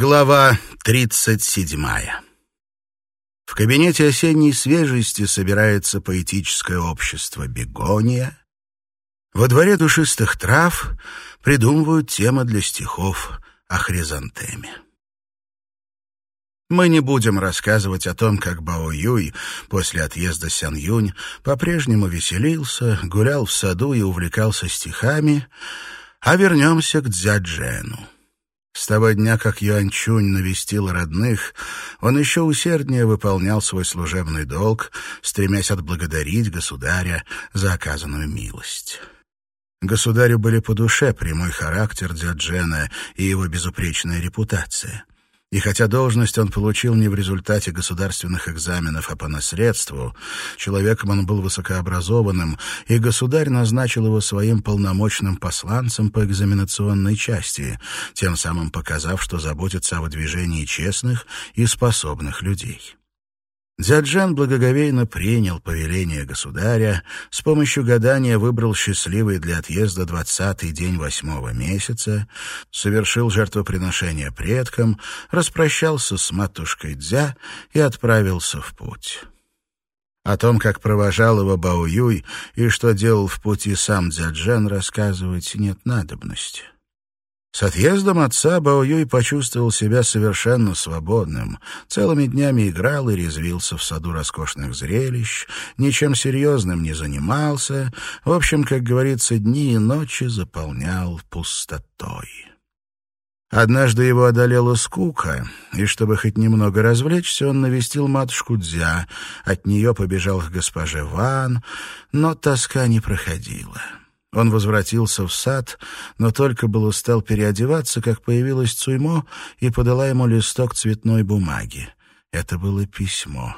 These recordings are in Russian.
Глава 37. В кабинете осенней свежести собирается поэтическое общество «Бегония». Во дворе душистых трав придумывают темы для стихов о хризантеме. Мы не будем рассказывать о том, как Бао Юй после отъезда Сян Юнь по-прежнему веселился, гулял в саду и увлекался стихами, а вернемся к Дзяджену. С того дня, как Юанчунь навестил родных, он еще усерднее выполнял свой служебный долг, стремясь отблагодарить государя за оказанную милость. Государю были по душе прямой характер Дзяджена и его безупречная репутация — и хотя должность он получил не в результате государственных экзаменов, а по наследству, человеком он был высокообразованным, и государь назначил его своим полномочным посланцем по экзаменационной части, тем самым показав, что заботится о выдвижении честных и способных людей. Дзяджан благоговейно принял повеление государя, с помощью гадания выбрал счастливый для отъезда двадцатый день восьмого месяца, совершил жертвоприношение предкам, распрощался с матушкой Дзя и отправился в путь. О том, как провожал его Баоюй и что делал в пути сам Дзяджан, рассказывать нет надобности. С отъездом отца Бао почувствовал себя совершенно свободным. Целыми днями играл и резвился в саду роскошных зрелищ, ничем серьезным не занимался, в общем, как говорится, дни и ночи заполнял пустотой. Однажды его одолела скука, и чтобы хоть немного развлечься, он навестил матушку Дзя. От нее побежал к госпоже Ван, но тоска не проходила. Он возвратился в сад, но только был устал переодеваться, как появилась Цуймо и подала ему листок цветной бумаги. Это было письмо.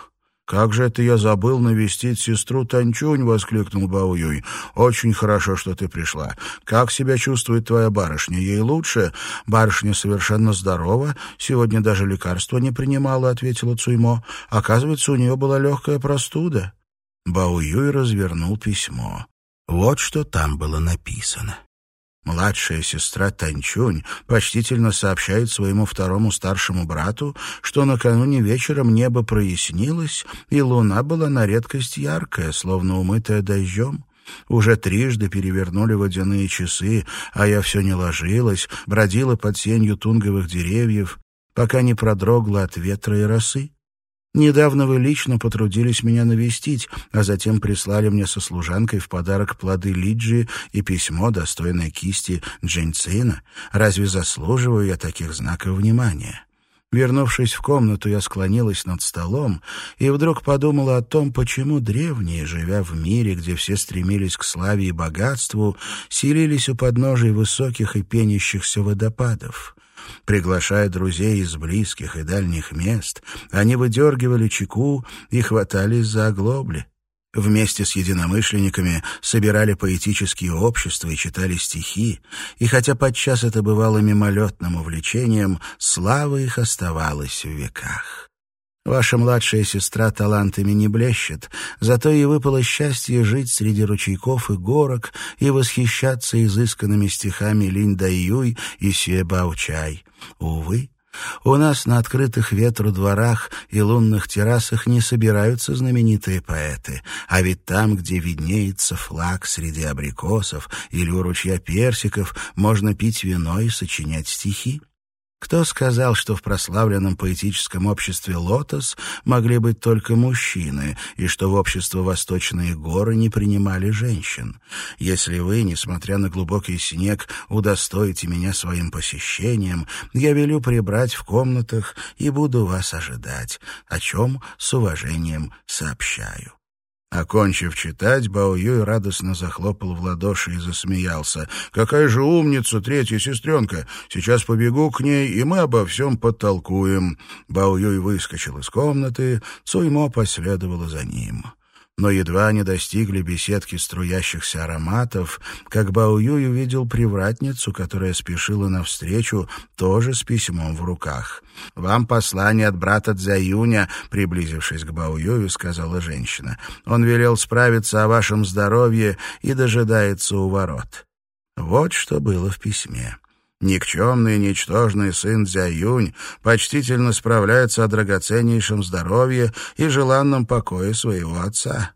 «Как же это я забыл навестить сестру Танчунь!» — воскликнул Баоюй. «Очень хорошо, что ты пришла. Как себя чувствует твоя барышня? Ей лучше? Барышня совершенно здорова. Сегодня даже лекарства не принимала», — ответила Цуймо. «Оказывается, у нее была легкая простуда». Баоюй развернул письмо. Вот что там было написано. Младшая сестра Танчунь почтительно сообщает своему второму старшему брату, что накануне вечером небо прояснилось, и луна была на редкость яркая, словно умытая дождем. Уже трижды перевернули водяные часы, а я все не ложилась, бродила под сенью тунговых деревьев, пока не продрогла от ветра и росы. Недавно вы лично потрудились меня навестить, а затем прислали мне со служанкой в подарок плоды лиджи и письмо, достойное кисти Джейнцина. Разве заслуживаю я таких знаков внимания?» Вернувшись в комнату, я склонилась над столом и вдруг подумала о том, почему древние, живя в мире, где все стремились к славе и богатству, селились у подножий высоких и пенящихся водопадов. Приглашая друзей из близких и дальних мест, они выдергивали чеку и хватались за оглобли. Вместе с единомышленниками собирали поэтические общества и читали стихи, и хотя подчас это бывало мимолетным увлечением, слава их оставалась в веках. Ваша младшая сестра талантами не блещет, зато ей выпало счастье жить среди ручейков и горок и восхищаться изысканными стихами Линь Дайюй и Сюэ Баучай. Увы, у нас на открытых ветру дворах и лунных террасах не собираются знаменитые поэты, а ведь там, где виднеется флаг среди абрикосов или у ручья персиков, можно пить вино и сочинять стихи. Кто сказал, что в прославленном поэтическом обществе «Лотос» могли быть только мужчины, и что в общество «Восточные горы» не принимали женщин? Если вы, несмотря на глубокий снег, удостоите меня своим посещением, я велю прибрать в комнатах и буду вас ожидать, о чем с уважением сообщаю. Окончив читать, Бао Юй радостно захлопал в ладоши и засмеялся. «Какая же умница, третья сестренка! Сейчас побегу к ней, и мы обо всем подтолкуем». Бао Юй выскочил из комнаты, Цуймо последовала за ним но едва они достигли беседки струящихся ароматов, как Баоюй увидел привратницу, которая спешила навстречу, тоже с письмом в руках. «Вам послание от брата Дзяюня», — приблизившись к Баоюю, сказала женщина. «Он велел справиться о вашем здоровье и дожидается у ворот». Вот что было в письме. Никчемный, ничтожный сын Дзяюнь почтительно справляется о драгоценнейшем здоровье и желанном покое своего отца.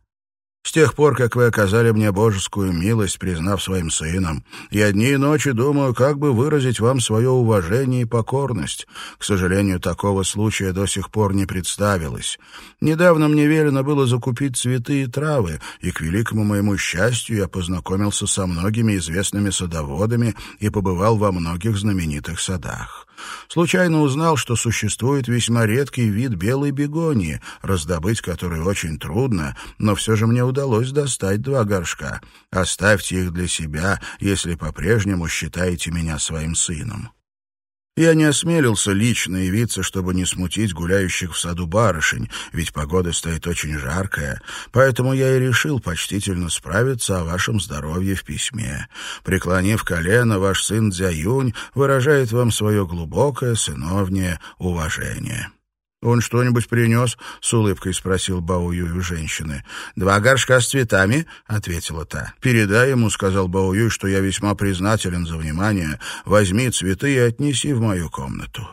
С тех пор, как вы оказали мне божескую милость, признав своим сыном, я дни и ночи думаю, как бы выразить вам свое уважение и покорность. К сожалению, такого случая до сих пор не представилось. Недавно мне велено было закупить цветы и травы, и, к великому моему счастью, я познакомился со многими известными садоводами и побывал во многих знаменитых садах. Случайно узнал, что существует весьма редкий вид белой бегонии, раздобыть который очень трудно, но все же мне удалось достать два горшка. Оставьте их для себя, если по-прежнему считаете меня своим сыном. Я не осмелился лично явиться, чтобы не смутить гуляющих в саду барышень, ведь погода стоит очень жаркая, поэтому я и решил почтительно справиться о вашем здоровье в письме. Преклонив колено, ваш сын Дзяюнь выражает вам свое глубокое сыновнее уважение. «Он что-нибудь принес?» — с улыбкой спросил Бао у женщины. «Два горшка с цветами», — ответила та. «Передай ему», — сказал Бао «что я весьма признателен за внимание. Возьми цветы и отнеси в мою комнату».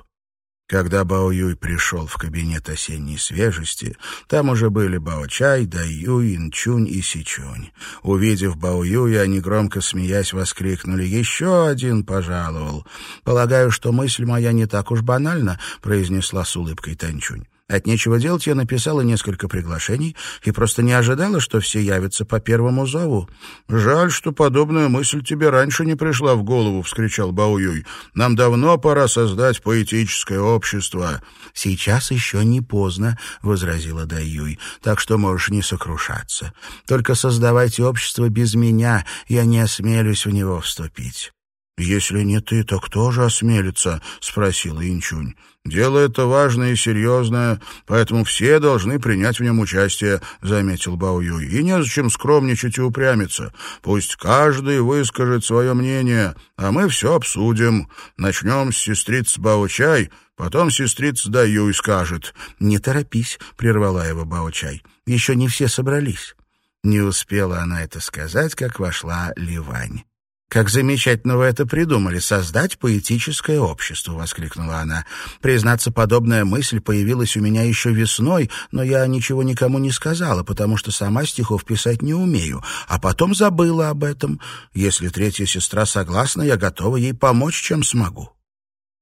Когда Бао Юй пришел в кабинет осенней свежести, там уже были Бао Чай, Дай Юй, Инчунь и Сичунь. Увидев Бао Юя, они громко смеясь воскликнули «Еще один пожаловал!» «Полагаю, что мысль моя не так уж банальна», — произнесла с улыбкой Танчунь. От нечего делать я написала несколько приглашений и просто не ожидала, что все явятся по первому зову. «Жаль, что подобная мысль тебе раньше не пришла в голову», — вскричал Баоюй. «Нам давно пора создать поэтическое общество». «Сейчас еще не поздно», — возразила Даюй, «так что можешь не сокрушаться. Только создавайте общество без меня, я не осмелюсь в него вступить». «Если не ты, то кто же осмелится?» — спросила Инчунь. «Дело это важное и серьезное, поэтому все должны принять в нем участие», — заметил Бао Юй. «И незачем скромничать и упрямиться. Пусть каждый выскажет свое мнение, а мы все обсудим. Начнем с сестриц Бао Чай, потом сестрица Даюй скажет». «Не торопись», — прервала его Бао Чай. «Еще не все собрались». Не успела она это сказать, как вошла Ливань. «Как замечательно вы это придумали, создать поэтическое общество!» — воскликнула она. «Признаться, подобная мысль появилась у меня еще весной, но я ничего никому не сказала, потому что сама стихов писать не умею, а потом забыла об этом. Если третья сестра согласна, я готова ей помочь, чем смогу».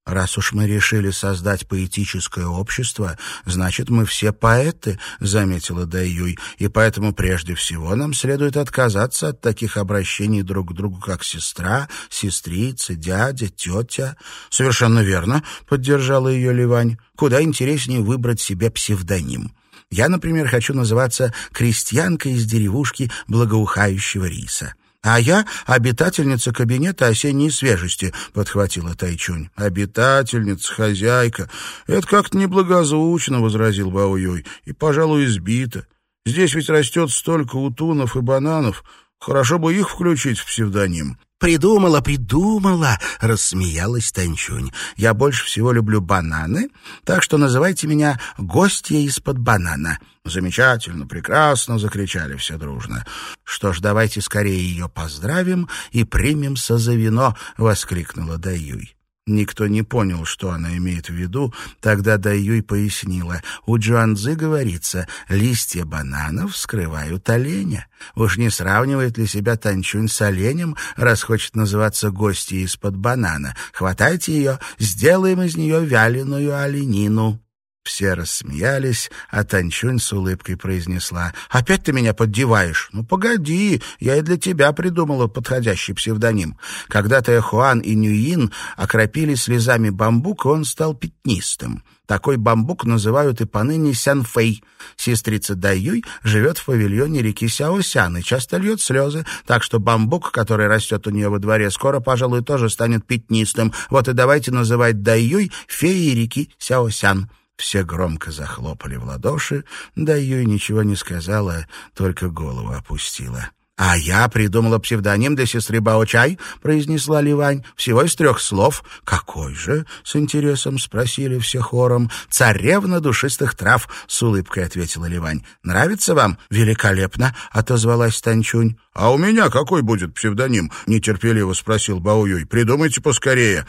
«Раз уж мы решили создать поэтическое общество, значит, мы все поэты», — заметила Даюй, «и поэтому прежде всего нам следует отказаться от таких обращений друг к другу, как сестра, сестрица, дядя, тетя». «Совершенно верно», — поддержала ее Ливань. «Куда интереснее выбрать себе псевдоним». Я, например, хочу называться крестьянкой из деревушки благоухающего риса. «А я обитательница кабинета осенней свежести», — подхватила Тайчунь. «Обитательница, хозяйка. Это как-то неблагозвучно», — возразил Бао Юй, — «и, пожалуй, избито. Здесь ведь растет столько утунов и бананов. Хорошо бы их включить в псевдоним». «Придумала, придумала!» — рассмеялась Танчунь. «Я больше всего люблю бананы, так что называйте меня гостья из-под банана». «Замечательно, прекрасно!» — закричали все дружно. «Что ж, давайте скорее ее поздравим и примемся за вино!» — воскликнула Даюй. Никто не понял, что она имеет в виду. Тогда Даюй пояснила. У Джуанзы говорится, листья бананов скрывают оленя. Уж не сравнивает ли себя Танчунь с оленем, раз хочет называться гостьей из-под банана? Хватайте ее, сделаем из нее вяленую оленину. Все рассмеялись, а Танчунь с улыбкой произнесла. «Опять ты меня поддеваешь? Ну, погоди, я и для тебя придумала подходящий псевдоним. Когда-то Эхуан и Нюин окропили слезами бамбук, и он стал пятнистым. Такой бамбук называют и поныне Сянфэй. Сестрица Даюй живет в павильоне реки Сяосян и часто льет слезы, так что бамбук, который растет у нее во дворе, скоро, пожалуй, тоже станет пятнистым. Вот и давайте называть Даюй феей реки Сяосян. Все громко захлопали в ладоши, да ее и ничего не сказала, только голову опустила. «А я придумала псевдоним для сестры Баочай», — произнесла Ливань. «Всего из трех слов». «Какой же?» — с интересом спросили все хором. «Царевна душистых трав», — с улыбкой ответила Ливань. «Нравится вам?» «Великолепно», — отозвалась Танчунь. «А у меня какой будет псевдоним?» — нетерпеливо спросил Баоюй. «Придумайте поскорее».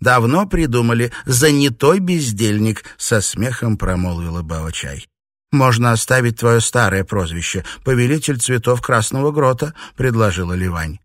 Давно придумали. Занятой бездельник, со смехом промолвила Бао-чай. «Можно оставить твое старое прозвище — повелитель цветов Красного Грота», — предложила Ливань.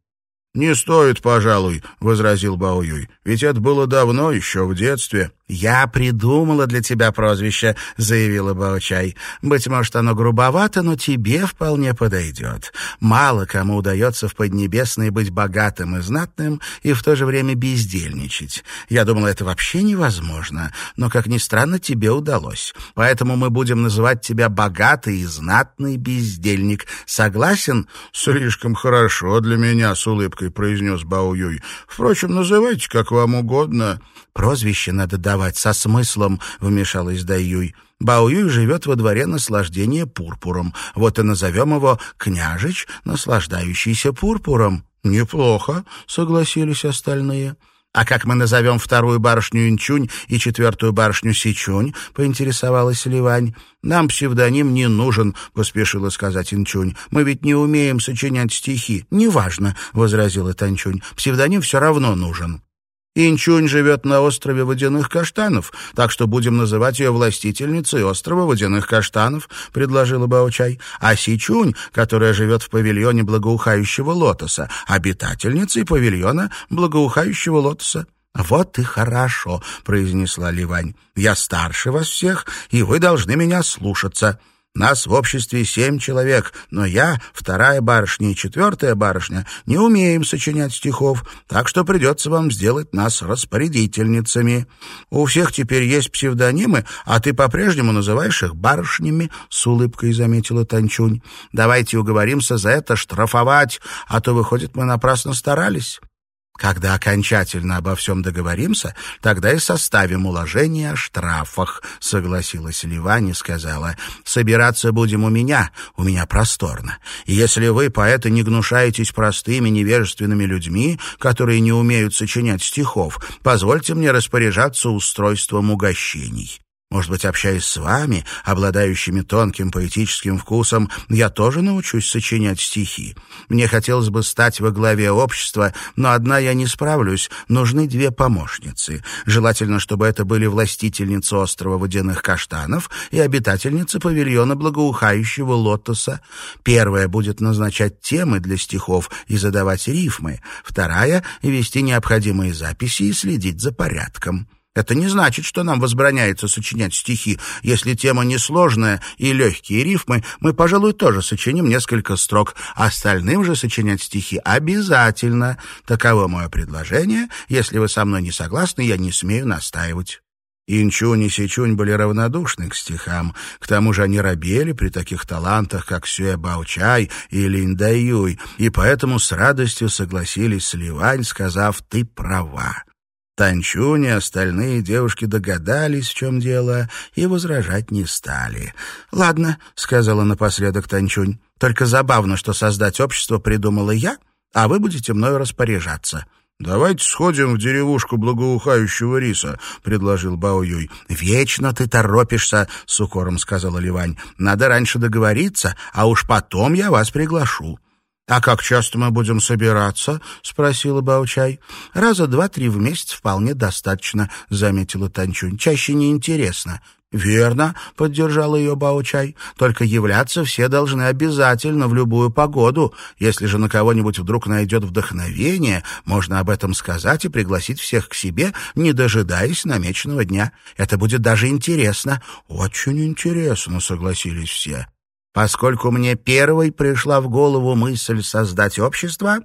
«Не стоит, пожалуй», — возразил Баоюй. «Ведь это было давно, еще в детстве». «Я придумала для тебя прозвище», — заявила Баочай. «Быть может, оно грубовато, но тебе вполне подойдет. Мало кому удается в Поднебесной быть богатым и знатным и в то же время бездельничать. Я думала, это вообще невозможно, но, как ни странно, тебе удалось. Поэтому мы будем называть тебя богатый и знатный бездельник. Согласен?» «Слишком хорошо для меня», — с улыбкой произнес Баоюй. «Впрочем, называйте как вам угодно». «Прозвище надо давать со смыслом», — вмешалась Даюй. Баоюй живет во дворе наслаждения пурпуром. Вот и назовем его «Княжич, наслаждающийся пурпуром». «Неплохо», — согласились остальные. «А как мы назовем вторую барышню Инчунь и четвертую барышню Сичунь?» — поинтересовалась Ливань. «Нам псевдоним не нужен», — поспешила сказать Инчунь. «Мы ведь не умеем сочинять стихи». «Неважно», — возразила Танчунь. «Псевдоним все равно нужен». Инчунь живет на острове Водяных Каштанов, так что будем называть ее властительницей острова Водяных Каштанов», — предложила Баочай. «А Сичунь, которая живет в павильоне благоухающего лотоса, обитательницей павильона благоухающего лотоса». «Вот и хорошо», — произнесла Ливань. «Я старше вас всех, и вы должны меня слушаться». Нас в обществе семь человек, но я, вторая барышня и четвертая барышня не умеем сочинять стихов, так что придется вам сделать нас распорядительницами. У всех теперь есть псевдонимы, а ты по-прежнему называешь их барышнями, — с улыбкой заметила Танчунь. Давайте уговоримся за это штрафовать, а то, выходит, мы напрасно старались. Когда окончательно обо всем договоримся, тогда и составим уложение о штрафах, — согласилась Ливань и сказала. Собираться будем у меня, у меня просторно. И если вы, поэты, не гнушаетесь простыми невежественными людьми, которые не умеют сочинять стихов, позвольте мне распоряжаться устройством угощений. Может быть, общаясь с вами, обладающими тонким поэтическим вкусом, я тоже научусь сочинять стихи. Мне хотелось бы стать во главе общества, но одна я не справлюсь, нужны две помощницы. Желательно, чтобы это были властительницы острова водяных каштанов и обитательницы павильона благоухающего лотоса. Первая будет назначать темы для стихов и задавать рифмы, вторая — вести необходимые записи и следить за порядком. Это не значит, что нам возбраняется сочинять стихи. Если тема несложная и легкие рифмы, мы, пожалуй, тоже сочиним несколько строк. Остальным же сочинять стихи обязательно. Таково мое предложение. Если вы со мной не согласны, я не смею настаивать». Инчунь и Сичунь были равнодушны к стихам. К тому же они робели при таких талантах, как Сюэ Баучай и Линь Даюй, и поэтому с радостью согласились с Ливань, сказав «ты права». Танчунь и остальные девушки догадались, в чем дело, и возражать не стали. «Ладно», — сказала напоследок Танчунь, — «только забавно, что создать общество придумала я, а вы будете мною распоряжаться». «Давайте сходим в деревушку благоухающего риса», — предложил Бао Юй. «Вечно ты торопишься», — с укором сказала Ливань. «Надо раньше договориться, а уж потом я вас приглашу». «А как часто мы будем собираться?» — спросила Баучай. «Раза два-три в месяц вполне достаточно», — заметила Танчунь. «Чаще неинтересно». «Верно», — поддержал ее Баучай. «Только являться все должны обязательно в любую погоду. Если же на кого-нибудь вдруг найдет вдохновение, можно об этом сказать и пригласить всех к себе, не дожидаясь намеченного дня. Это будет даже интересно». «Очень интересно», — согласились все. Поскольку мне первой пришла в голову мысль создать общество,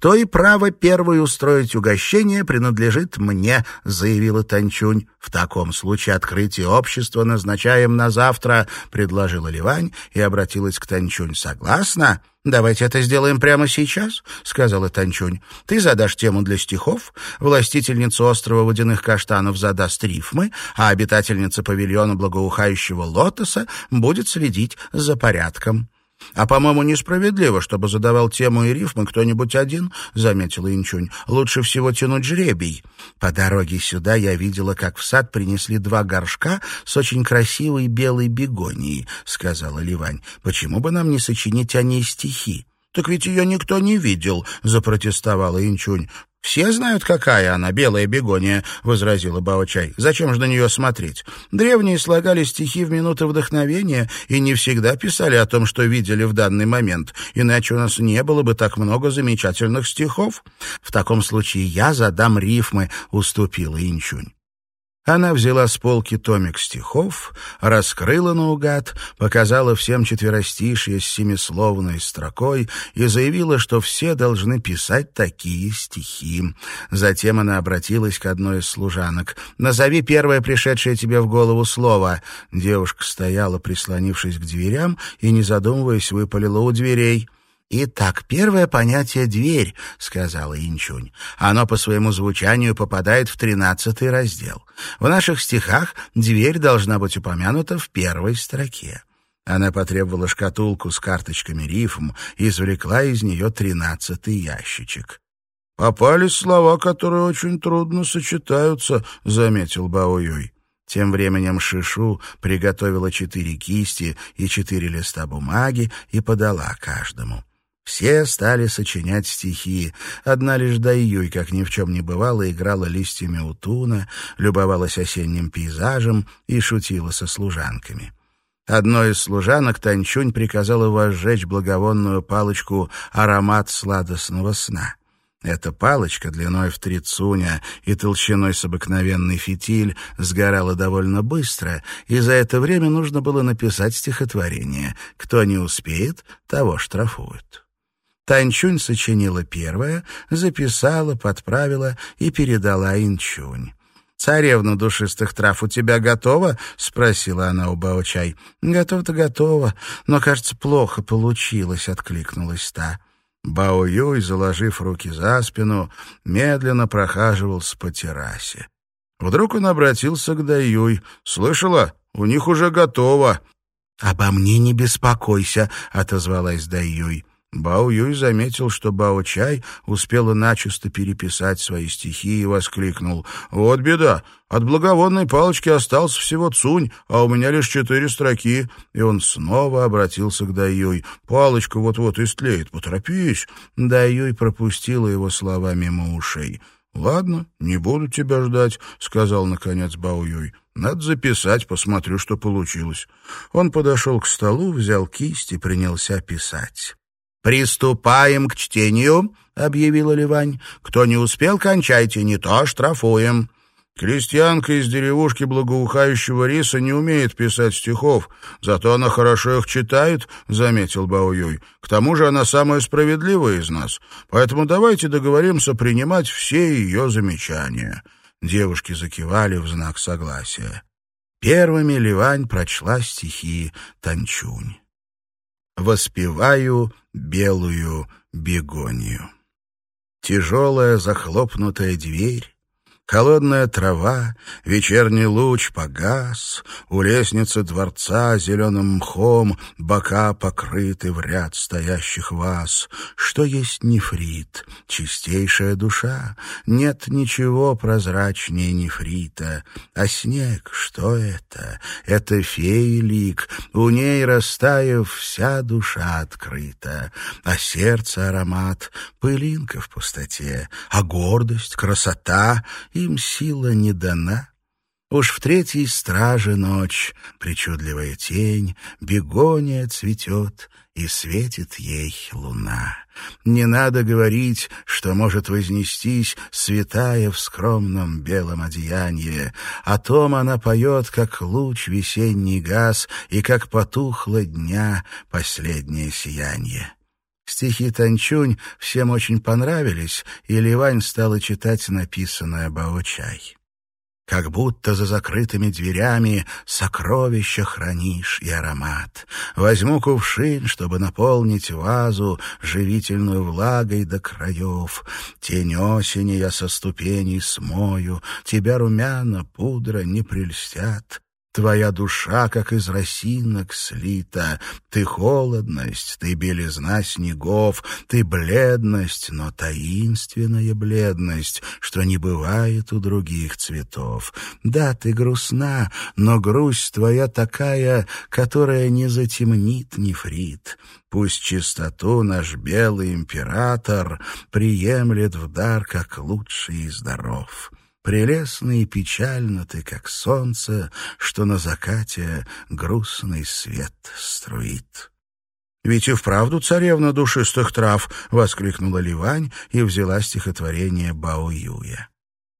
то и право первой устроить угощение принадлежит мне, заявила Танчунь. В таком случае открытие общества назначаем на завтра, предложила Ливань и обратилась к Танчунь. Согласна? «Давайте это сделаем прямо сейчас», — сказала Танчунь. «Ты задашь тему для стихов, властительница острова водяных каштанов задаст рифмы, а обитательница павильона благоухающего лотоса будет следить за порядком». «А, по-моему, несправедливо, чтобы задавал тему и рифмы кто-нибудь один», — заметила Инчунь. «Лучше всего тянуть жребий». По дороге сюда я видела, как в сад принесли два горшка с очень красивой белой бегонией, — сказала Ливань. «Почему бы нам не сочинить о ней стихи?» «Так ведь ее никто не видел», — запротестовала Инчунь. «Все знают, какая она, белая бегония», — возразила Баочай. «Зачем же на нее смотреть? Древние слагали стихи в минуты вдохновения и не всегда писали о том, что видели в данный момент, иначе у нас не было бы так много замечательных стихов. В таком случае я задам рифмы», — уступила Инчунь. Она взяла с полки томик стихов, раскрыла наугад, показала всем четверостишие с семисловной строкой и заявила, что все должны писать такие стихи. Затем она обратилась к одной из служанок. «Назови первое пришедшее тебе в голову слово». Девушка стояла, прислонившись к дверям, и, не задумываясь, выпалила у дверей. «Итак, первое понятие — дверь», — сказала Инчунь. «Оно по своему звучанию попадает в тринадцатый раздел. В наших стихах дверь должна быть упомянута в первой строке». Она потребовала шкатулку с карточками рифм и извлекла из нее тринадцатый ящичек. «Попались слова, которые очень трудно сочетаются», — заметил Баоюй. Тем временем Шишу приготовила четыре кисти и четыре листа бумаги и подала каждому. Все стали сочинять стихи. Одна лишь Дайюй, как ни в чем не бывало, играла листьями утуна, любовалась осенним пейзажем и шутила со служанками. Одной из служанок Танчунь приказала возжечь благовонную палочку «Аромат сладостного сна». Эта палочка длиной в три цуня и толщиной с обыкновенный фитиль сгорала довольно быстро, и за это время нужно было написать стихотворение. Кто не успеет, того штрафуют. Танчунь сочинила первое, записала, подправила и передала Инчунь. «Царевна душистых трав у тебя готова?» — спросила она у Баочай. «Готово-то готово, но, кажется, плохо получилось», — откликнулась та. Бао Юй, заложив руки за спину, медленно прохаживался по террасе. Вдруг он обратился к Даюй. «Слышала? У них уже готово». «Обо мне не беспокойся», — отозвалась Даюй. Бао Юй заметил, что Бао Чай успела начисто переписать свои стихи и воскликнул. «Вот беда! От благовонной палочки остался всего цунь, а у меня лишь четыре строки». И он снова обратился к Даюй. «Палочка вот-вот истлеет, поторопись!» Даюй пропустила его слова мимо ушей. «Ладно, не буду тебя ждать», — сказал, наконец, Бао Юй. «Надо записать, посмотрю, что получилось». Он подошел к столу, взял кисть и принялся писать. «Приступаем к чтению», — объявила Ливань. «Кто не успел, кончайте, не то штрафуем». Крестьянка из деревушки благоухающего риса не умеет писать стихов, зато она хорошо их читает, — заметил Баоюй. К тому же она самая справедливая из нас, поэтому давайте договоримся принимать все ее замечания. Девушки закивали в знак согласия. Первыми Ливань прочла стихи Танчунь воспеваю белую бегонию. Тяжелая захлопнутая дверь Холодная трава, вечерний луч погас, У лестницы дворца зеленым мхом Бока покрыты в ряд стоящих вас. Что есть нефрит, чистейшая душа? Нет ничего прозрачнее нефрита. А снег, что это? Это феи лик, У ней, растаяв, вся душа открыта. А сердце аромат, пылинка в пустоте, А гордость, красота — им сила не дана. Уж в третьей страже ночь, причудливая тень, бегония цветет, и светит ей луна. Не надо говорить, что может вознестись святая в скромном белом одеянии. О том она поет, как луч весенний газ и как потухло дня последнее сияние. Стихи Танчунь всем очень понравились, и Ливань стала читать написанное Баочай. Как будто за закрытыми дверями сокровища хранишь и аромат. Возьму кувшин, чтобы наполнить вазу живительную влагой до краев. Тень осени я со ступеней смою, тебя румяна, пудра не прельстят. Твоя душа, как из росинок слита. Ты холодность, ты белизна снегов, ты бледность, но таинственная бледность, что не бывает у других цветов. Да, ты грустна, но грусть твоя такая, которая не затемнит нефрит. Пусть чистоту наш белый император приемлет в дар, как лучший из даров. Прелестно и печально ты, как солнце, что на закате грустный свет струит. «Ведь и вправду царевна душистых трав!» — воскликнула Ливань и взяла стихотворение Бао Юя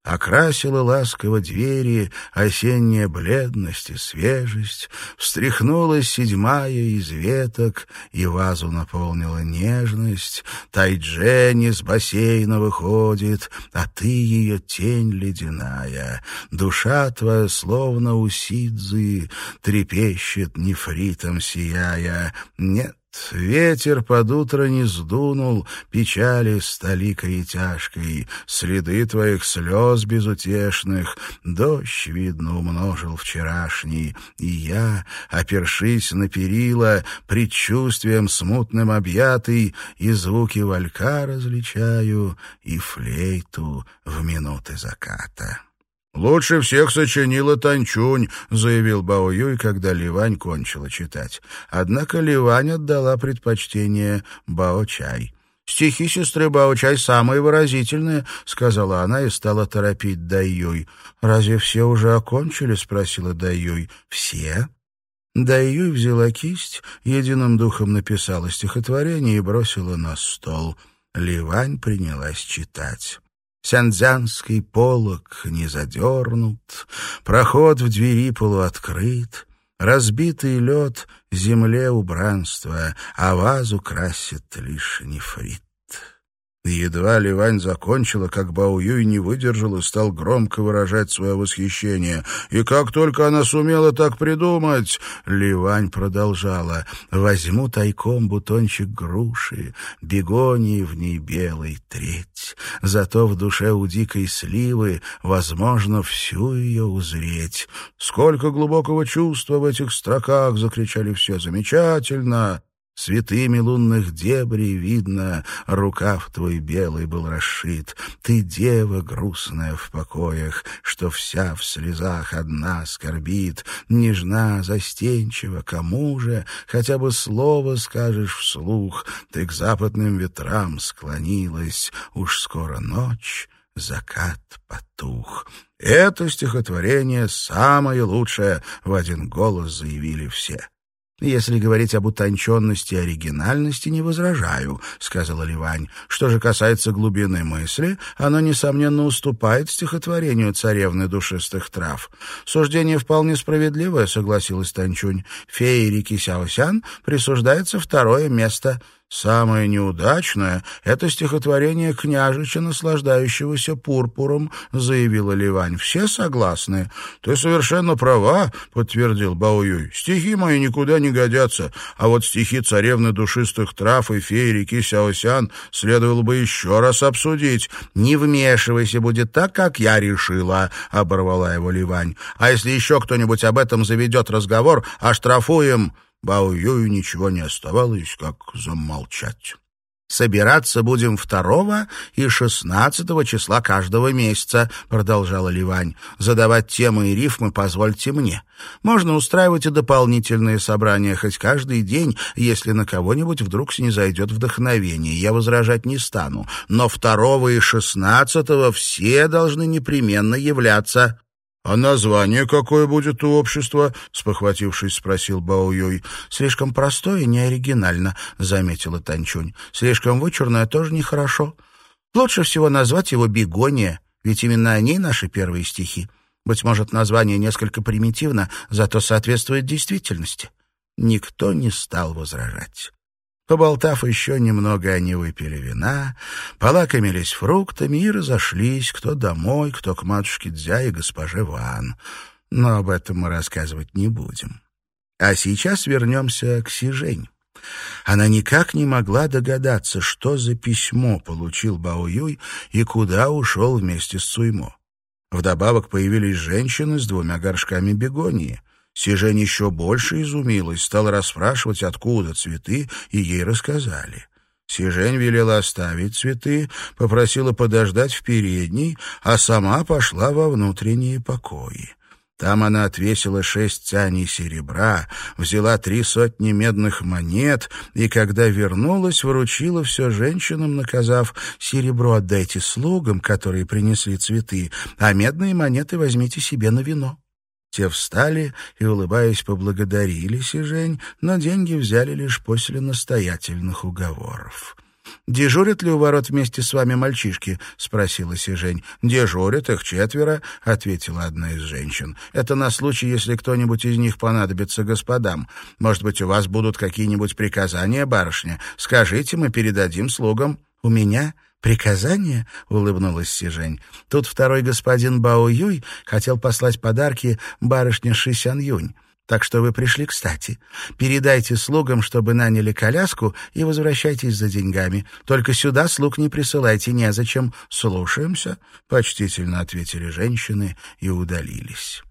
окрасила ласково двери осенняя бледность и свежесть, встряхнулась седьмая из веток, и вазу наполнила нежность. Тайджень из бассейна выходит, а ты ее тень ледяная. Душа твоя, словно у Сидзы, трепещет нефритом сияя. Нет, Ветер под утро не сдунул печали столикой и тяжкой, следы твоих слез безутешных, дождь, видно, умножил вчерашний, и я, опершись на перила, предчувствием смутным объятый, и звуки валька различаю, и флейту в минуты заката. «Лучше всех сочинила Танчунь», — заявил Бао Юй, когда Ливань кончила читать. Однако Ливань отдала предпочтение Бао Чай. «Стихи сестры Бао Чай самые выразительные», — сказала она и стала торопить Дайюй. «Разве все уже окончили?» — спросила Дайюй. «Все?» Дайюй взяла кисть, единым духом написала стихотворение и бросила на стол. Ливань принялась читать. Сянцзянский полог не задернут, Проход в двери полуоткрыт, Разбитый лед земле убранство, А вазу красит лишь нефрит. Едва Ливань закончила, как Бао Юй не выдержал и стал громко выражать свое восхищение. И как только она сумела так придумать, Ливань продолжала. «Возьму тайком бутончик груши, бегонии в ней белой треть. Зато в душе у дикой сливы возможно всю ее узреть». «Сколько глубокого чувства в этих строках!» — закричали все. «Замечательно!» Святыми лунных дебрей видно, рукав твой белый был расшит. Ты дева грустная в покоях, что вся в слезах одна скорбит. Нежна, застенчива, кому же хотя бы слово скажешь вслух. Ты к западным ветрам склонилась, уж скоро ночь, закат потух. Это стихотворение самое лучшее, в один голос заявили все. «Если говорить об утонченности и оригинальности, не возражаю», — сказала Ливань. «Что же касается глубины мысли, оно, несомненно, уступает стихотворению царевны душистых трав. Суждение вполне справедливое», — согласилась Танчунь. «Феи реки Сяосян присуждается второе место». Самое неудачное — это стихотворение княжича, наслаждающегося пурпуром, — заявила Ливань. Все согласны? — Ты совершенно права, — подтвердил Баоюй. — Стихи мои никуда не годятся, а вот стихи царевны душистых трав и феи реки Сяосян следовало бы еще раз обсудить. — Не вмешивайся, будет так, как я решила, — оборвала его Ливань. — А если еще кто-нибудь об этом заведет разговор, оштрафуем... Бао Юю ничего не оставалось, как замолчать. «Собираться будем второго и шестнадцатого числа каждого месяца», — продолжала Ливань. «Задавать темы и рифмы позвольте мне. Можно устраивать и дополнительные собрания хоть каждый день, если на кого-нибудь вдруг снизойдет вдохновение. Я возражать не стану. Но второго и шестнадцатого все должны непременно являться». «А название какое будет у общества?» — спохватившись, спросил Бао Юй. «Слишком простое и неоригинально», — заметила Танчунь. «Слишком вычурное тоже нехорошо. Лучше всего назвать его «Бегония», ведь именно они наши первые стихи. Быть может, название несколько примитивно, зато соответствует действительности». Никто не стал возражать. Поболтав еще немного, они выпили вина, полакомились фруктами и разошлись, кто домой, кто к матушке Дзя и госпоже Ван. Но об этом мы рассказывать не будем. А сейчас вернемся к Сижень. Она никак не могла догадаться, что за письмо получил Бао Юй и куда ушел вместе с Цуймо. Вдобавок появились женщины с двумя горшками бегонии. Сижень еще больше изумилась, стала расспрашивать, откуда цветы, и ей рассказали. Сижень велела оставить цветы, попросила подождать в передней, а сама пошла во внутренние покои. Там она отвесила шесть цаней серебра, взяла три сотни медных монет и, когда вернулась, вручила все женщинам, наказав «Серебро отдайте слугам, которые принесли цветы, а медные монеты возьмите себе на вино». Те встали и, улыбаясь, поблагодарили Сижень, но деньги взяли лишь после настоятельных уговоров. «Дежурят ли у ворот вместе с вами мальчишки?» — спросила Сижень. «Дежурят, их четверо», — ответила одна из женщин. «Это на случай, если кто-нибудь из них понадобится господам. Может быть, у вас будут какие-нибудь приказания, барышня? Скажите, мы передадим слугам». «У меня?» «Приказание?» — улыбнулась Сижень. «Тут второй господин Бао Юй хотел послать подарки барышне Ши Сян Юнь. Так что вы пришли кстати. Передайте слугам, чтобы наняли коляску, и возвращайтесь за деньгами. Только сюда слуг не присылайте, незачем. Слушаемся, — почтительно ответили женщины и удалились.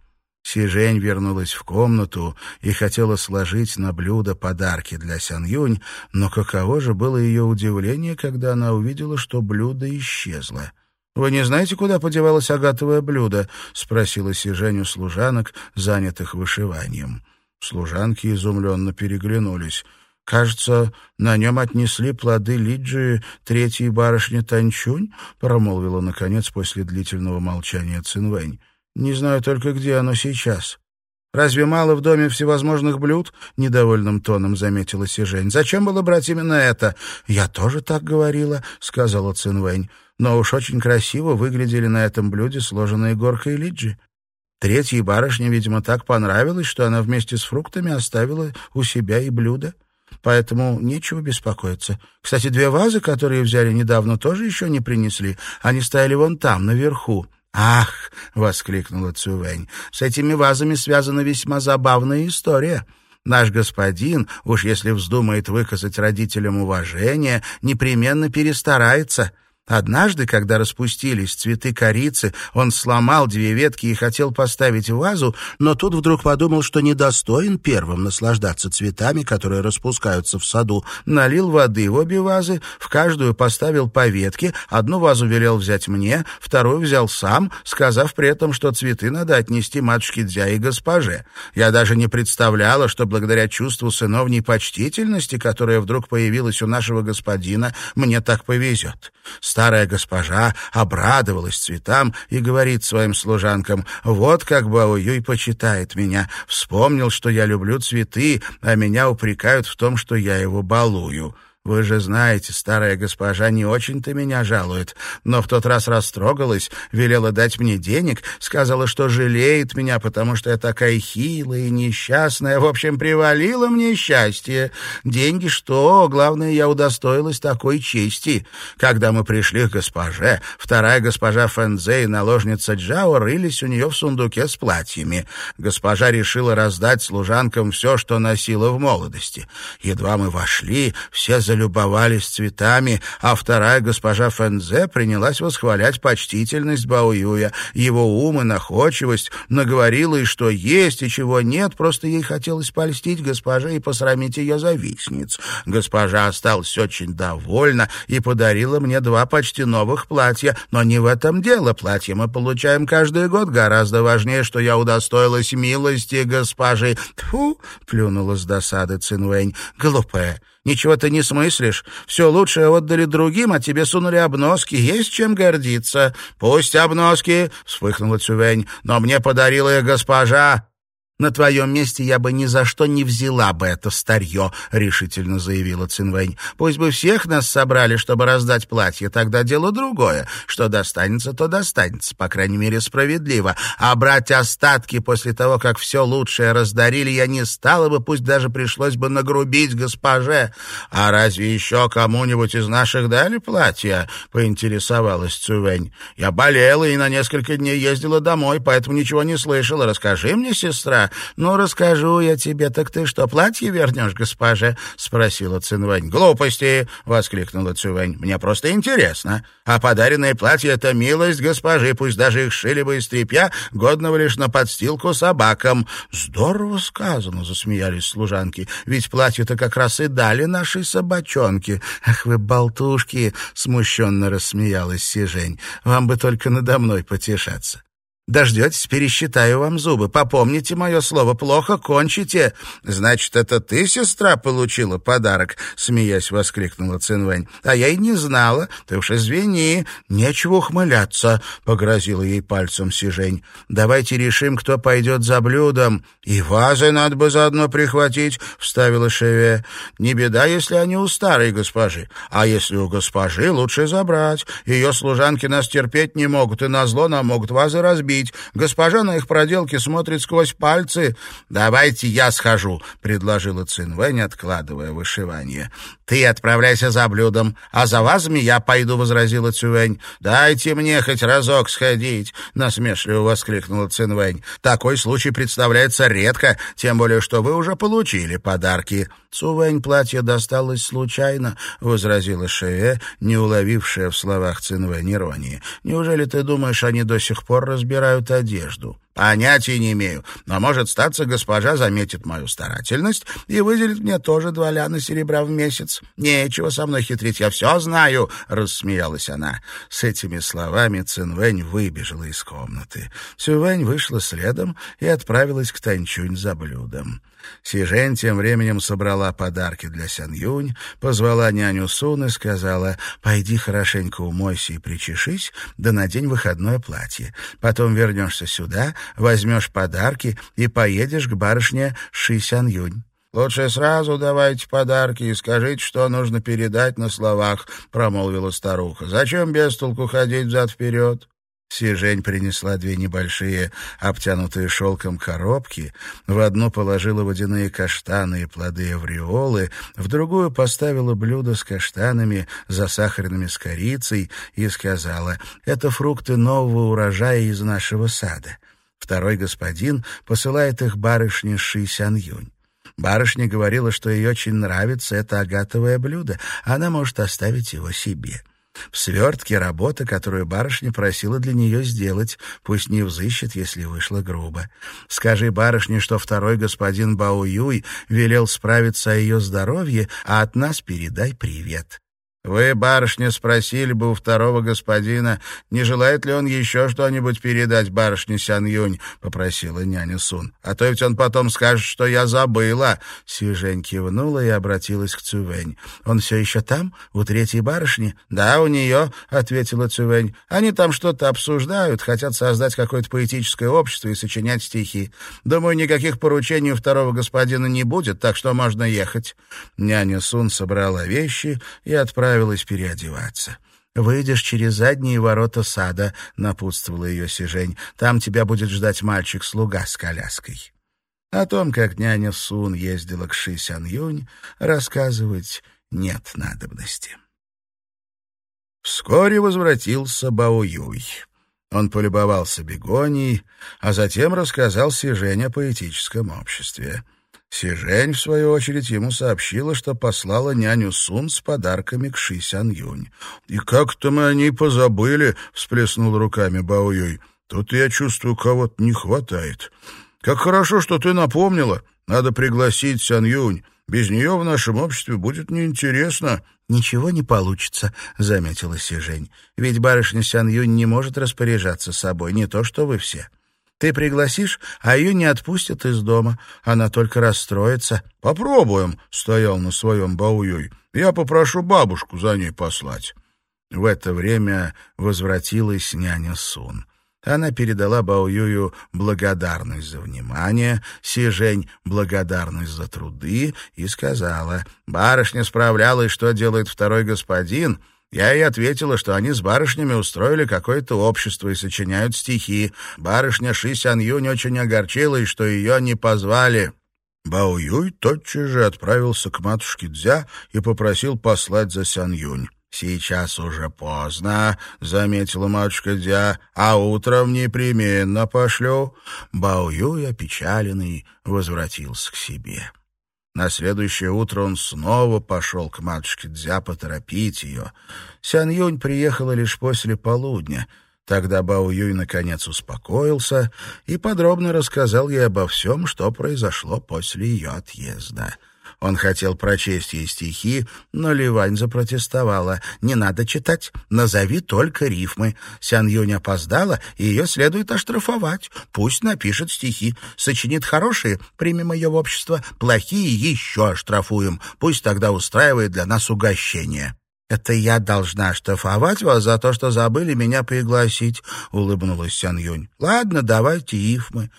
Сижень вернулась в комнату и хотела сложить на блюдо подарки для Сян Юнь, но каково же было ее удивление, когда она увидела, что блюдо исчезло. «Вы не знаете, куда подевалось агатовое блюдо?» — спросила Сижень у служанок, занятых вышиванием. Служанки изумленно переглянулись. «Кажется, на нем отнесли плоды Лиджи третьей барышни Танчунь», — промолвила, наконец, после длительного молчания Цинвэнь. «Не знаю только, где оно сейчас». «Разве мало в доме всевозможных блюд?» — недовольным тоном заметила Сижень. «Зачем было брать именно это?» «Я тоже так говорила», — сказала Цинвэнь но уж очень красиво выглядели на этом блюде сложенные горкой лиджи. Третьей барышне, видимо, так понравилось, что она вместе с фруктами оставила у себя и блюдо. Поэтому нечего беспокоиться. Кстати, две вазы, которые взяли недавно, тоже еще не принесли. Они стояли вон там, наверху. «Ах!» — воскликнула Цювень. «С этими вазами связана весьма забавная история». Наш господин, уж если вздумает выказать родителям уважение, непременно перестарается. Однажды, когда распустились цветы корицы, он сломал две ветки и хотел поставить вазу, но тут вдруг подумал, что недостоин первым наслаждаться цветами, которые распускаются в саду. Налил воды в обе вазы, в каждую поставил по ветке, одну вазу велел взять мне, вторую взял сам, сказав при этом, что цветы надо отнести матушке Дзя и госпоже. Я даже не представляла, что благодаря чувству сыновней почтительности, которое вдруг появилось у нашего господина, мне так повезет. Старая госпожа обрадовалась цветам и говорит своим служанкам, «Вот как Бао-Юй почитает меня. Вспомнил, что я люблю цветы, а меня упрекают в том, что я его балую». Вы же знаете, старая госпожа не очень-то меня жалует, но в тот раз растрогалась, велела дать мне денег, сказала, что жалеет меня, потому что я такая хилая и несчастная. В общем, привалило мне счастье. Деньги что? Главное, я удостоилась такой чести. Когда мы пришли к госпоже, вторая госпожа Фэнзе и наложница Джао рылись у нее в сундуке с платьями. Госпожа решила раздать служанкам все, что носила в молодости. Едва мы вошли, все за залюбовались цветами, а вторая госпожа Фэнзе принялась восхвалять почтительность Баоюя, его ум и находчивость, наговорила и что есть, и чего нет, просто ей хотелось польстить госпоже и посрамить ее завистниц. Госпожа осталась очень довольна и подарила мне два почти новых платья, но не в этом дело. Платья мы получаем каждый год, гораздо важнее, что я удостоилась милости госпожи. Тьфу, плюнула с досады Цинвэнь, глупая. Ничего ты не смыслишь. Все лучшее отдали другим, а тебе сунули обноски. Есть чем гордиться. Пусть обноски, — вспыхнула Цювень, — но мне подарила их госпожа. «На твоем месте я бы ни за что не взяла бы это старье», — решительно заявила Цинвэнь. «Пусть бы всех нас собрали, чтобы раздать платье, тогда дело другое. Что достанется, то достанется, по крайней мере, справедливо. А брать остатки после того, как все лучшее раздарили, я не стала бы, пусть даже пришлось бы нагрубить госпоже. А разве еще кому-нибудь из наших дали платье?» — поинтересовалась Цювэнь. «Я болела и на несколько дней ездила домой, поэтому ничего не слышала. Расскажи мне, сестра, госпожа. Ну, расскажу я тебе, так ты что, платье вернешь, госпоже?» — спросила Цинвэнь. «Глупости!» — воскликнула Цювэнь. «Мне просто интересно. А подаренное платье — это милость госпожи, пусть даже их шили бы из тряпья, годного лишь на подстилку собакам». «Здорово сказано!» — засмеялись служанки. «Ведь платье-то как раз и дали нашей собачонке». «Ах вы болтушки!» — смущенно рассмеялась Сижень. «Вам бы только надо мной потешаться». Дождетесь, пересчитаю вам зубы. Попомните мое слово, плохо кончите. Значит, это ты, сестра, получила подарок? Смеясь, воскликнула Цинвэнь. А я и не знала. Ты уж извини. Нечего ухмыляться, погрозила ей пальцем Сижень. Давайте решим, кто пойдет за блюдом. И вазы надо бы заодно прихватить, вставила Шеве. Не беда, если они у старой госпожи. А если у госпожи, лучше забрать. Ее служанки нас терпеть не могут, и назло нам могут вазы разбить купить. Госпожа на их проделки смотрит сквозь пальцы. «Давайте я схожу», — предложила Цинвэнь, откладывая вышивание. «Ты отправляйся за блюдом, а за вазами я пойду», — возразила Цювэнь. «Дайте мне хоть разок сходить», — насмешливо воскликнула Цинвэнь. «Такой случай представляется редко, тем более, что вы уже получили подарки». «Цувэнь платье досталось случайно», — возразила Шеве, не уловившая в словах Цинвэнь иронии. «Неужели ты думаешь, они до сих пор разбирают одежду?» «Понятия не имею, но, может, статься госпожа заметит мою старательность и выделит мне тоже два ляна серебра в месяц. Нечего со мной хитрить, я все знаю», — рассмеялась она. С этими словами Цинвэнь выбежала из комнаты. Цювэнь вышла следом и отправилась к Танчунь за блюдом. Сижень тем временем собрала подарки для Сян Юнь, позвала няню Сун и сказала, «Пойди хорошенько умойся и причешись, да надень выходное платье. Потом вернешься сюда, возьмешь подарки и поедешь к барышне Ши Сян Юнь». «Лучше сразу давайте подарки и скажите, что нужно передать на словах», — промолвила старуха. «Зачем без толку ходить взад-вперед?» Сижень принесла две небольшие, обтянутые шелком коробки, в одну положила водяные каштаны и плоды эвриолы, в другую поставила блюдо с каштанами, засахаренными с корицей, и сказала, «Это фрукты нового урожая из нашего сада». Второй господин посылает их барышне Ши Сян Юнь. Барышня говорила, что ей очень нравится это агатовое блюдо, она может оставить его себе. В свертке работа, которую барышня просила для нее сделать, пусть не взыщет, если вышло грубо. Скажи барышне, что второй господин Бао Юй велел справиться о ее здоровье, а от нас передай привет. Вы, барышня, спросили бы у второго господина, не желает ли он еще что-нибудь передать барышне Сян Юнь, — попросила няня Сун. А то ведь он потом скажет, что я забыла. Сюжень кивнула и обратилась к Цювень. Он все еще там, у третьей барышни? Да, у нее, — ответила Цювень. Они там что-то обсуждают, хотят создать какое-то поэтическое общество и сочинять стихи. Думаю, никаких поручений у второго господина не будет, так что можно ехать. Няня Сун собрала вещи и отправилась отправилась переодеваться. «Выйдешь через задние ворота сада», — напутствовала ее Сижень. «Там тебя будет ждать мальчик-слуга с коляской». О том, как няня Сун ездила к Ши Сян Юнь, рассказывать нет надобности. Вскоре возвратился Бао Юй. Он полюбовался бегонией, а затем рассказал Сижень о поэтическом обществе. Сижень, в свою очередь, ему сообщила, что послала няню Сун с подарками к Ши Сян Юнь. «И как-то мы о ней позабыли», — всплеснул руками Бао Юй. «Тут, я чувствую, кого-то не хватает. Как хорошо, что ты напомнила. Надо пригласить Сян Юнь. Без нее в нашем обществе будет неинтересно». «Ничего не получится», — заметила Сижень. «Ведь барышня Сян Юнь не может распоряжаться собой, не то что вы все». Ты пригласишь, а ее не отпустят из дома. Она только расстроится. — Попробуем, — стоял на своем Бауюй. — Я попрошу бабушку за ней послать. В это время возвратилась няня Сун. Она передала Баоюю благодарность за внимание, Сижень — благодарность за труды и сказала, «Барышня справлялась, что делает второй господин, я ей ответила, что они с барышнями устроили какое-то общество и сочиняют стихи. Барышня Ши Сян Юнь очень огорчилась, что ее не позвали. Бао Юй тотчас же отправился к матушке Дзя и попросил послать за Сян Юнь. «Сейчас уже поздно», — заметила матушка Дзя, «а утром непременно пошлю». Бао Юй, опечаленный, возвратился к себе. На следующее утро он снова пошел к матушке Дзя поторопить ее. Сян Юнь приехала лишь после полудня. Тогда Бао Юй наконец успокоился и подробно рассказал ей обо всем, что произошло после ее отъезда. Он хотел прочесть ей стихи, но Ливань запротестовала. «Не надо читать, назови только рифмы. Сян Юнь опоздала, и ее следует оштрафовать. Пусть напишет стихи. Сочинит хорошие, примем ее в общество. Плохие еще оштрафуем. Пусть тогда устраивает для нас угощение». «Это я должна штрафовать вас за то, что забыли меня пригласить», — улыбнулась Сян Юнь. «Ладно, давайте ифмы.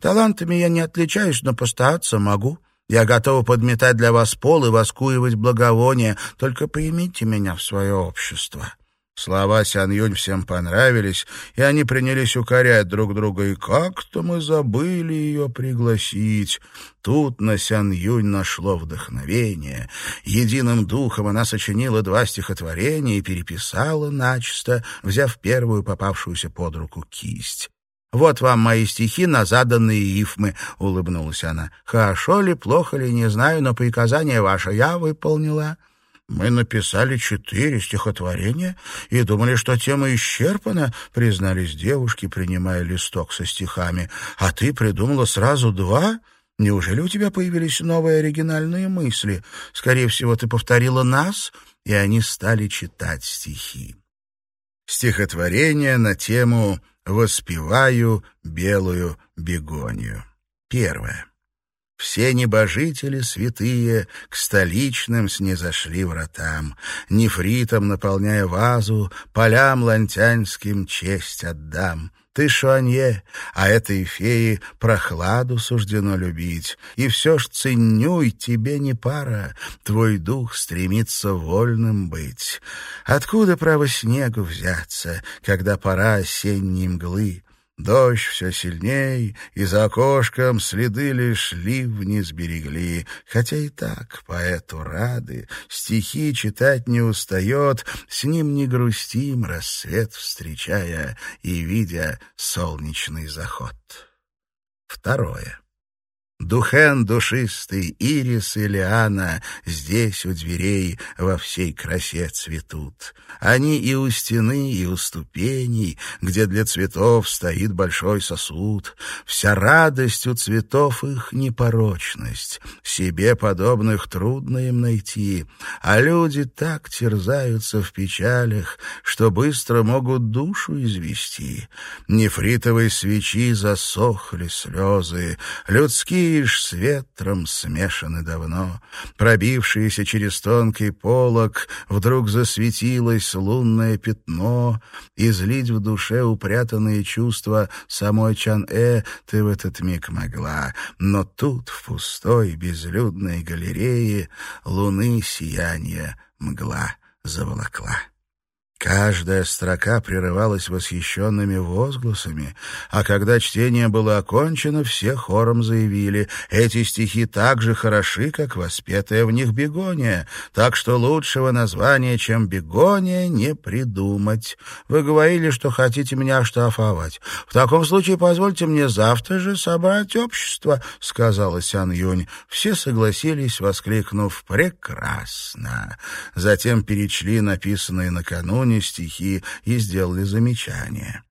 Талантами я не отличаюсь, но постараться могу. Я готова подметать для вас пол и воскуивать благовония, только примите меня в свое общество». Слова Сян Юнь всем понравились, и они принялись укорять друг друга. И как-то мы забыли ее пригласить. Тут на Сян Юнь нашло вдохновение. Единым духом она сочинила два стихотворения и переписала начисто, взяв первую попавшуюся под руку кисть. «Вот вам мои стихи на заданные ифмы», — улыбнулась она. «Хорошо ли, плохо ли, не знаю, но приказание ваше я выполнила». «Мы написали четыре стихотворения и думали, что тема исчерпана», — признались девушки, принимая листок со стихами. «А ты придумала сразу два? Неужели у тебя появились новые оригинальные мысли? Скорее всего, ты повторила нас?» И они стали читать стихи. Стихотворение на тему воспеваю белую бегонию. Первое. Все небожители святые к столичным снизошли вратам, Нефритом наполняя вазу, полям лантянским честь отдам. Ты шуанье, а этой феи прохладу суждено любить, И все ж ценюй, тебе не пара, твой дух стремится вольным быть. Откуда право снегу взяться, когда пора осенней мглы? Дождь все сильней, и за окошком следы лишь ливни сберегли. Хотя и так поэту рады, стихи читать не устает, С ним не грустим, рассвет встречая и видя солнечный заход. Второе. Духен душистый, ирис и лиана Здесь у дверей во всей красе цветут. Они и у стены, и у ступеней, Где для цветов стоит большой сосуд. Вся радость у цветов их непорочность. Себе подобных трудно им найти, А люди так терзаются в печалях, Что быстро могут душу извести. Нефритовой свечи засохли слезы, Людские Лишь с ветром смешаны давно. Пробившееся через тонкий полог, Вдруг засветилось лунное пятно, Излить в душе упрятанные чувства Самой Чан-Э ты в этот миг могла. Но тут, в пустой безлюдной галерее, Луны сияние мгла заволокла. Каждая строка прерывалась восхищенными возгласами, а когда чтение было окончено, все хором заявили, эти стихи так же хороши, как воспетая в них бегония, так что лучшего названия, чем бегония, не придумать. Вы говорили, что хотите меня оштрафовать. В таком случае позвольте мне завтра же собрать общество, — сказала Сян Юнь. Все согласились, воскликнув «прекрасно». Затем перечли написанные накануне накануне стихи и сделали замечание.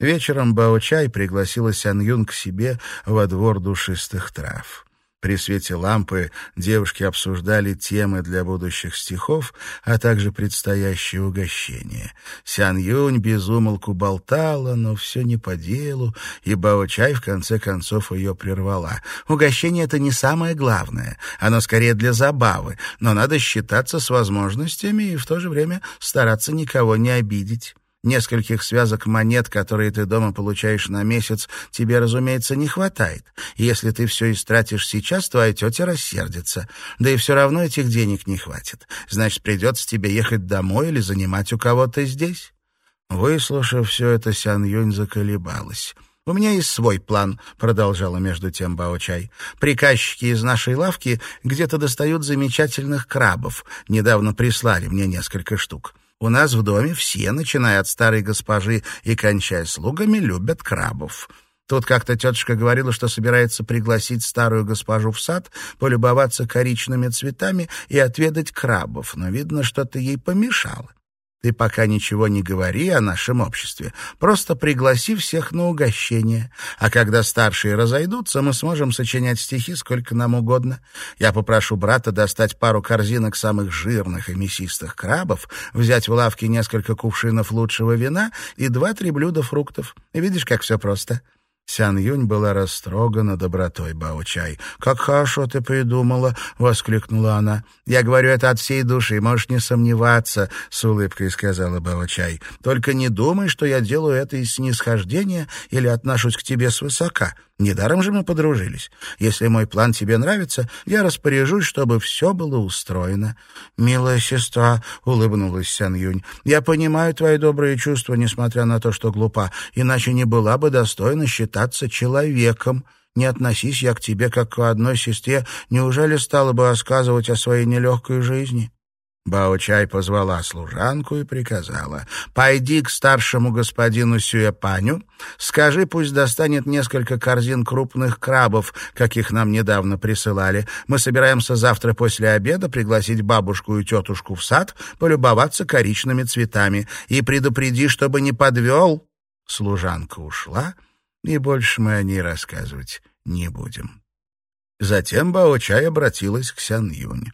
Вечером Бао-чай пригласила Сян Юн к себе во двор душистых трав. При свете лампы девушки обсуждали темы для будущих стихов, а также предстоящее угощение. Сян Юнь безумолку болтала, но все не по делу, и Бао-чай в конце концов ее прервала. «Угощение — это не самое главное. Оно скорее для забавы, но надо считаться с возможностями и в то же время стараться никого не обидеть». Нескольких связок монет, которые ты дома получаешь на месяц, тебе, разумеется, не хватает. Если ты все истратишь сейчас, твоя тетя рассердится. Да и все равно этих денег не хватит. Значит, придется тебе ехать домой или занимать у кого-то здесь». Выслушав все это, Сян Юнь заколебалась. «У меня есть свой план», — продолжала между тем Бао-чай. «Приказчики из нашей лавки где-то достают замечательных крабов. Недавно прислали мне несколько штук. У нас в доме все, начиная от старой госпожи и кончая слугами, любят крабов. Тут как-то тетушка говорила, что собирается пригласить старую госпожу в сад, полюбоваться коричными цветами и отведать крабов, но, видно, что-то ей помешало. Ты пока ничего не говори о нашем обществе, просто пригласи всех на угощение. А когда старшие разойдутся, мы сможем сочинять стихи сколько нам угодно. Я попрошу брата достать пару корзинок самых жирных и мясистых крабов, взять в лавке несколько кувшинов лучшего вина и два-три блюда фруктов. Видишь, как все просто. Сян Юнь была растрогана добротой Бао-чай. «Как хорошо ты придумала!» — воскликнула она. «Я говорю это от всей души, можешь не сомневаться», — с улыбкой сказала Бао-чай. «Только не думай, что я делаю это из снисхождения или отношусь к тебе свысока. Недаром же мы подружились. Если мой план тебе нравится, я распоряжусь, чтобы все было устроено». «Милая сестра», — улыбнулась Сян Юнь, — «я понимаю твои добрые чувства, несмотря на то, что глупа, иначе не была бы достойна считаться человеком. Не относись я к тебе, как к одной сестре, неужели стала бы рассказывать о своей нелегкой жизни?» Бао-чай позвала служанку и приказала. «Пойди к старшему господину Сюэпаню, скажи, пусть достанет несколько корзин крупных крабов, каких нам недавно присылали. Мы собираемся завтра после обеда пригласить бабушку и тетушку в сад полюбоваться коричными цветами. И предупреди, чтобы не подвел». Служанка ушла, и больше мы о ней рассказывать не будем. Затем Бао-чай обратилась к Сян-Юнь.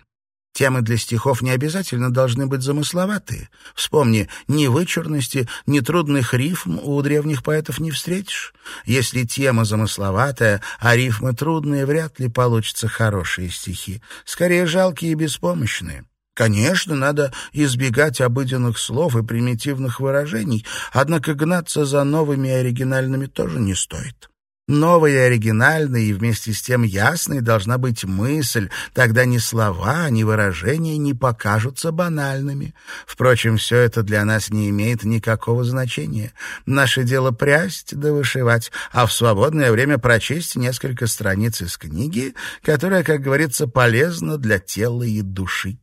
Темы для стихов не обязательно должны быть замысловатые. Вспомни, ни вычурности, ни трудных рифм у древних поэтов не встретишь. Если тема замысловатая, а рифмы трудные, вряд ли получатся хорошие стихи. Скорее, жалкие и беспомощные. Конечно, надо избегать обыденных слов и примитивных выражений, однако гнаться за новыми и оригинальными тоже не стоит. Новой и оригинальной и вместе с тем ясной должна быть мысль, тогда ни слова, ни выражения не покажутся банальными. Впрочем, все это для нас не имеет никакого значения. Наше дело прясть да вышивать, а в свободное время прочесть несколько страниц из книги, которая, как говорится, полезна для тела и души.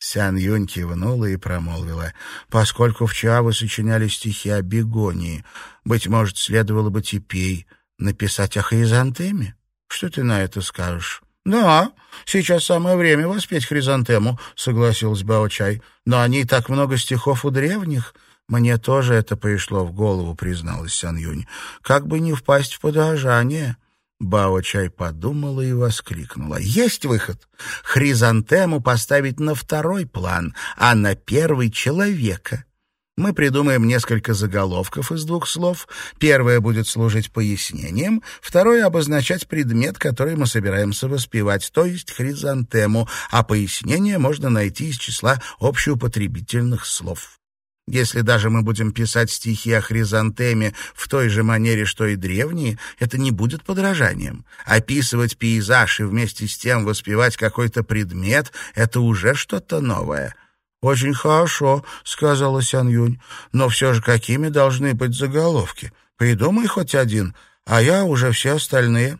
Сян Юнь кивнула и промолвила. «Поскольку вчера вы сочиняли стихи о бегонии, быть может, следовало бы теперь написать о хризантеме? Что ты на это скажешь? «Да, сейчас самое время воспеть хризантему», — согласилась Бао-чай. «Но о ней так много стихов у древних». «Мне тоже это пришло в голову», — призналась Сян Юнь. «Как бы не впасть в подражание». Бао-чай подумала и воскликнула. «Есть выход! Хризантему поставить на второй план, а на первый — человека. Мы придумаем несколько заголовков из двух слов. Первое будет служить пояснением, второе — обозначать предмет, который мы собираемся воспевать, то есть хризантему, а пояснение можно найти из числа общеупотребительных слов. Если даже мы будем писать стихи о хризантеме в той же манере, что и древние, это не будет подражанием. Описывать пейзаж и вместе с тем воспевать какой-то предмет — это уже что-то новое. «Очень хорошо», — сказала Сян Юнь. «Но все же какими должны быть заголовки? Придумай хоть один, а я уже все остальные».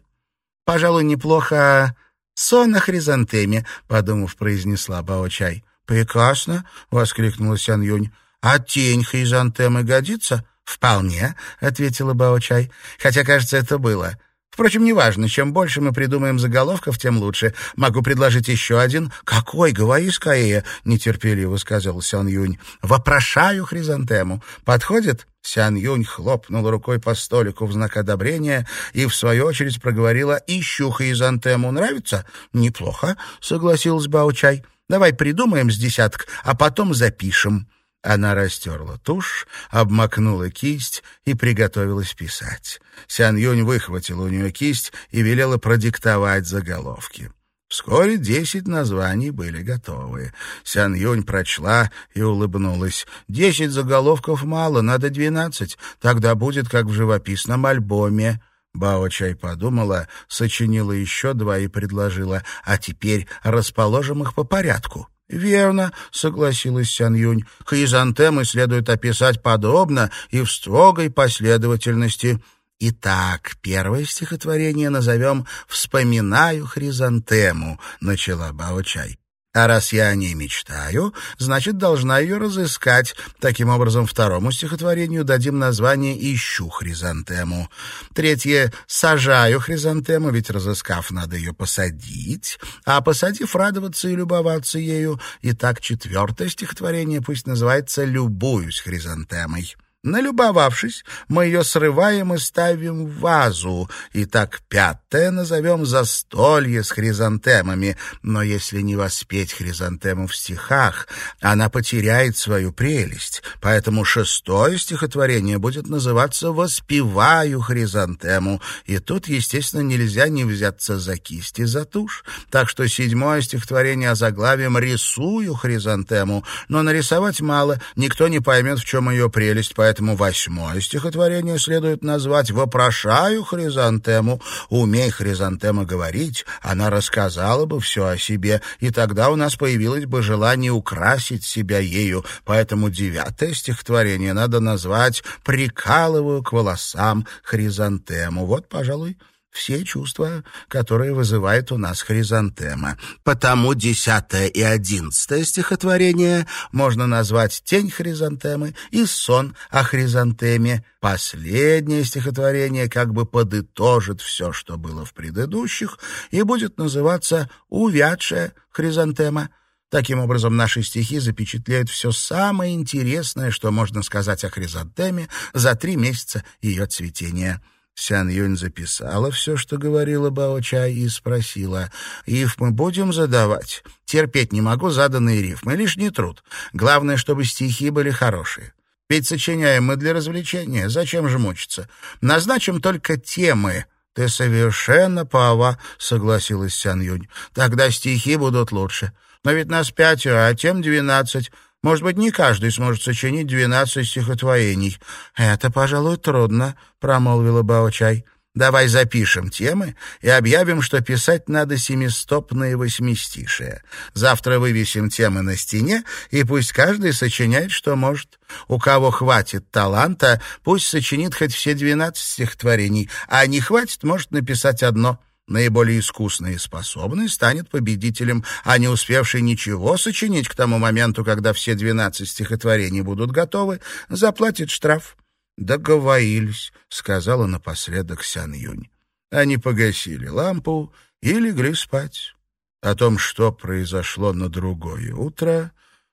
«Пожалуй, неплохо сон на хризантеме», — подумав, произнесла Бао-чай. «Прекрасно», — воскликнула Сян Юнь. «А тень хризантемы годится?» «Вполне», — ответила Бао-чай. «Хотя, кажется, это было. Впрочем, неважно, чем больше мы придумаем заголовков, тем лучше. Могу предложить еще один. «Какой? Говори скорее!» — нетерпеливо сказал Сян Юнь. «Вопрошаю хризантему. Подходит?» Сян Юнь хлопнула рукой по столику в знак одобрения и, в свою очередь, проговорила «Ищу хризантему. Нравится?» «Неплохо», — согласилась Баучай. «Давай придумаем с десяток, а потом запишем». Она растерла тушь, обмакнула кисть и приготовилась писать. Сян Юнь выхватила у нее кисть и велела продиктовать заголовки. Вскоре десять названий были готовы. Сян Юнь прочла и улыбнулась. «Десять заголовков мало, надо двенадцать. Тогда будет, как в живописном альбоме». Бао Чай подумала, сочинила еще два и предложила. «А теперь расположим их по порядку». «Верно», — согласилась Сян Юнь. «Хризантемы следует описать подробно и в строгой последовательности». «Итак, первое стихотворение назовем «Вспоминаю хризантему», — начала Бао-чай. А раз я о ней мечтаю, значит, должна ее разыскать. Таким образом, второму стихотворению дадим название «Ищу хризантему». Третье — «Сажаю хризантему», ведь, разыскав, надо ее посадить, а посадив, радоваться и любоваться ею. Итак, четвертое стихотворение пусть называется «Любуюсь хризантемой». Налюбовавшись, мы ее срываем и ставим в вазу. И так пятое назовем «Застолье с хризантемами». Но если не воспеть хризантему в стихах, она потеряет свою прелесть. Поэтому шестое стихотворение будет называться «Воспеваю хризантему». И тут, естественно, нельзя не взяться за кисть и за тушь. Так что седьмое стихотворение озаглавим «Рисую хризантему». Но нарисовать мало, никто не поймет, в чем ее прелесть, поэтому Поэтому восьмое стихотворение следует назвать «Вопрошаю хризантему». Умей хризантема говорить, она рассказала бы все о себе, и тогда у нас появилось бы желание украсить себя ею. Поэтому девятое стихотворение надо назвать «Прикалываю к волосам хризантему». Вот, пожалуй, все чувства, которые вызывает у нас хризантема. Потому десятое и одиннадцатое стихотворение можно назвать «Тень хризантемы» и «Сон о хризантеме». Последнее стихотворение как бы подытожит все, что было в предыдущих, и будет называться «Увядшая хризантема». Таким образом, наши стихи запечатляют все самое интересное, что можно сказать о хризантеме за три месяца ее цветения. Сян Юнь записала все, что говорила Бао-Чай, и спросила, «Рифмы будем задавать? Терпеть не могу заданные рифмы, лишний труд. Главное, чтобы стихи были хорошие. Ведь сочиняем мы для развлечения, зачем же мучиться? Назначим только темы». «Ты совершенно права», — согласилась Сян Юнь. «Тогда стихи будут лучше. Но ведь нас пятеро, а тем двенадцать. Может быть, не каждый сможет сочинить двенадцать стихотворений. Это, пожалуй, трудно, промолвила Бао-чай. Давай запишем темы и объявим, что писать надо семистопные восьмистишие. Завтра вывесим темы на стене, и пусть каждый сочиняет, что может. У кого хватит таланта, пусть сочинит хоть все двенадцать стихотворений, а не хватит, может написать одно — Наиболее искусный и способный станет победителем, а не успевший ничего сочинить к тому моменту, когда все двенадцать стихотворений будут готовы, заплатит штраф. «Договорились», — сказала напоследок Сян Юнь. Они погасили лампу и легли спать. О том, что произошло на другое утро,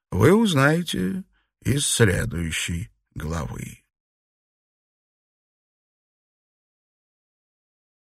вы узнаете из следующей главы.